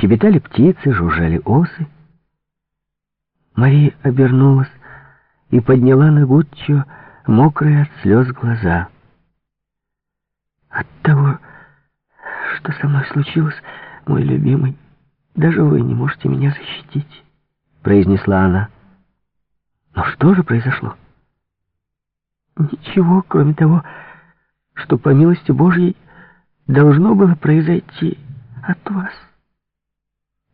Щебетали птицы, жужжали осы. Мария обернулась и подняла на Гуччо мокрые от слез глаза. От того, что со мной случилось, мой любимый, даже вы не можете меня защитить, произнесла она. Но что же произошло? Ничего, кроме того, что по милости Божьей должно было произойти от вас.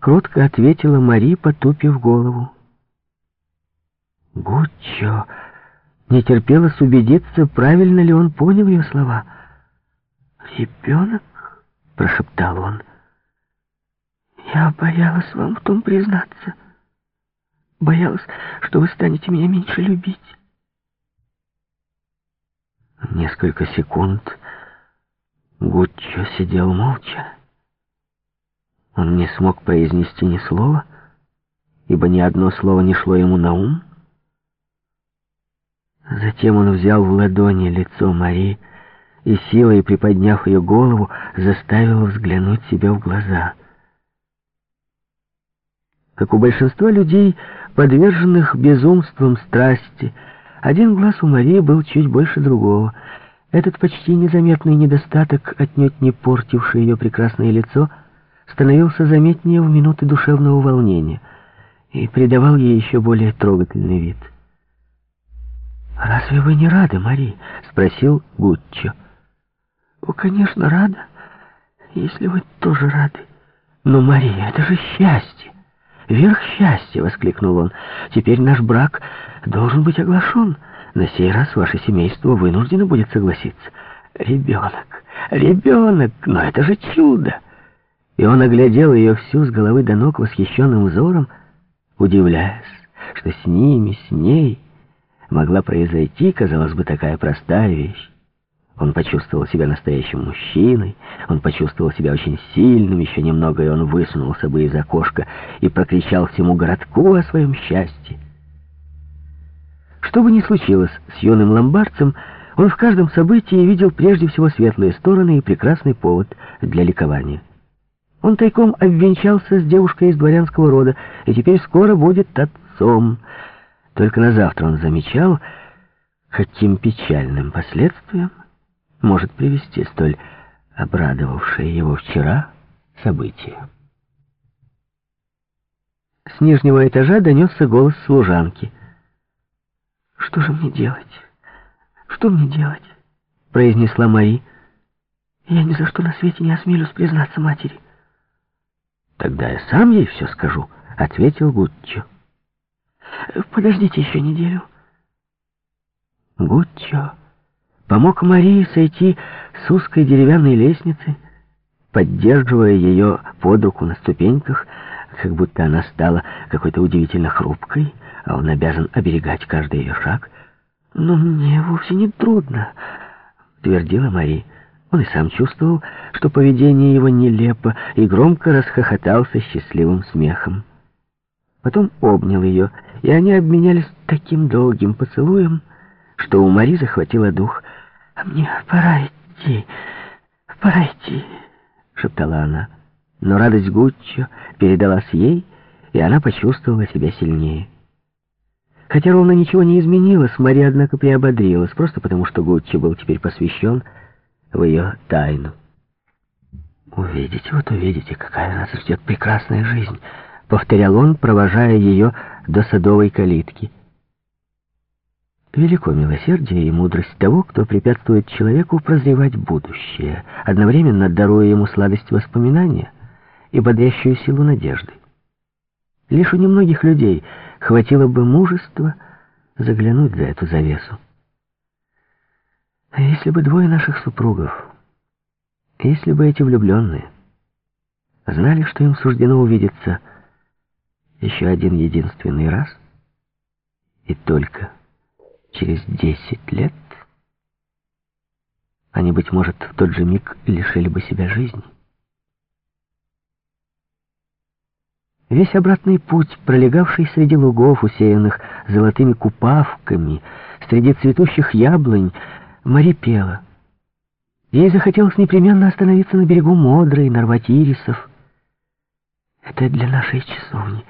Кротко ответила Мари, потупив голову. Гуччо не терпелось убедиться, правильно ли он понял ее слова. «Ребенок?» — прошептал он. «Я боялась вам в том признаться. Боялась, что вы станете меня меньше любить». Несколько секунд Гуччо сидел молча. Он не смог произнести ни слова, ибо ни одно слово не шло ему на ум. Затем он взял в ладони лицо Марии и, силой приподняв ее голову, заставил взглянуть себе в глаза. Как у большинства людей, подверженных безумствам страсти, один глаз у Марии был чуть больше другого. Этот почти незаметный недостаток, отнюдь не портивший ее прекрасное лицо, становился заметнее в минуты душевного волнения и придавал ей еще более трогательный вид. «Разве вы не рады, Мари?» — спросил Гуччо. «О, конечно, рада, если вы тоже рады. Но, Мария, это же счастье! Верх счастья!» — воскликнул он. «Теперь наш брак должен быть оглашен. На сей раз ваше семейство вынуждено будет согласиться. Ребенок, ребенок, но это же чудо!» И он оглядел ее всю с головы до ног восхищенным взором, удивляясь, что с ними, с ней могла произойти, казалось бы, такая простая вещь. Он почувствовал себя настоящим мужчиной, он почувствовал себя очень сильным, еще немного, и он высунулся бы из окошка и прокричал всему городку о своем счастье. Что бы ни случилось с юным ломбардцем, он в каждом событии видел прежде всего светлые стороны и прекрасный повод для ликования. Он тайком обвенчался с девушкой из дворянского рода и теперь скоро будет отцом. Только на завтра он замечал, каким печальным последствиям может привести столь обрадовавшее его вчера событие. С нижнего этажа донесся голос служанки. «Что же мне делать? Что мне делать?» произнесла Мари. «Я ни за что на свете не осмелюсь признаться матери». «Тогда я сам ей все скажу», — ответил Гуччо. «Подождите еще неделю». Гуччо помог Марии сойти с узкой деревянной лестницы, поддерживая ее под руку на ступеньках, как будто она стала какой-то удивительно хрупкой, а он обязан оберегать каждый ее шаг. «Но мне вовсе не трудно», — твердила Мария. Он и сам чувствовал, что поведение его нелепо, и громко расхохотался счастливым смехом. Потом обнял ее, и они обменялись таким долгим поцелуем, что у Мари захватило дух. «А мне пора идти, пора идти», — шептала она. Но радость Гуччо передалась ей, и она почувствовала себя сильнее. Хотя ровно ничего не изменилось, Мари, однако, приободрилась, просто потому что Гуччо был теперь посвящен в ее тайну. «Увидите, вот увидите, какая нас ждет прекрасная жизнь», — повторял он, провожая ее до садовой калитки. Велико милосердие и мудрость того, кто препятствует человеку прозревать будущее, одновременно даруя ему сладость воспоминания и бодрящую силу надежды. Лишь у немногих людей хватило бы мужества заглянуть за эту завесу. А если бы двое наших супругов, если бы эти влюбленные знали, что им суждено увидеться еще один единственный раз, и только через десять лет, они, быть может, в тот же миг лишили бы себя жизни. Весь обратный путь, пролегавший среди лугов, усеянных золотыми купавками, среди цветущих яблонь, Мари пела. Ей захотелось непременно остановиться на берегу Модры и нарвать ирисов. Это для нашей часовни.